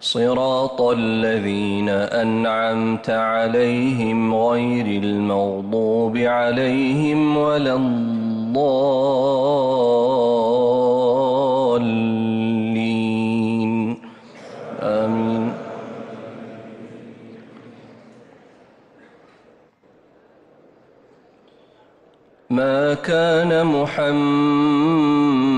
صراط الذين أنعمت عليهم غير المغضوب عليهم ولا الضالين. آمين. ما كان محمد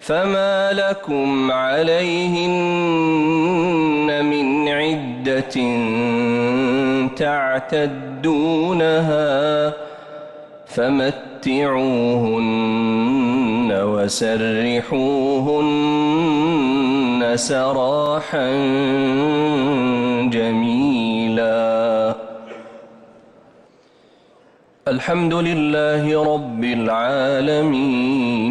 فما لكم عليهن من عدة تعتدونها فمتعوهن وسرحوهن سراحا جميلا. الحمد لله رب العالمين.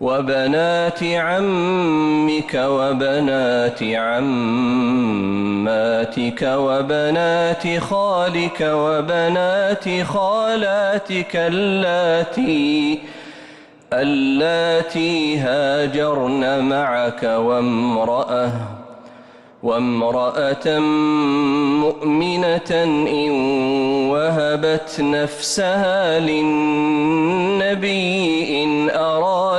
وبنات عمك وبنات عماتك وبنات خالك وبنات خالاتك اللاتي اللاتي هاجرن معك وامرأة وامرأة مؤمنة إن وهبت نفسها للنبي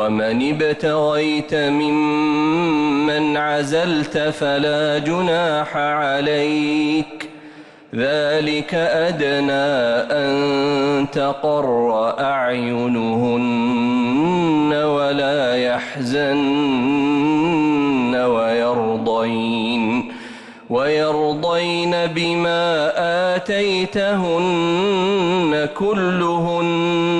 ومن ابتغيت ممن عزلت فلا جناح عليك. ذلك أدنى أن تقر أعينهن ولا يحزن ويرضين ويرضين بما آتيتهن كلهن.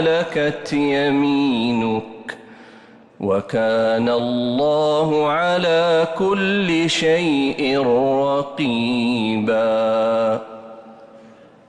ملكت يمينك وكان الله على كل شيء رقيباً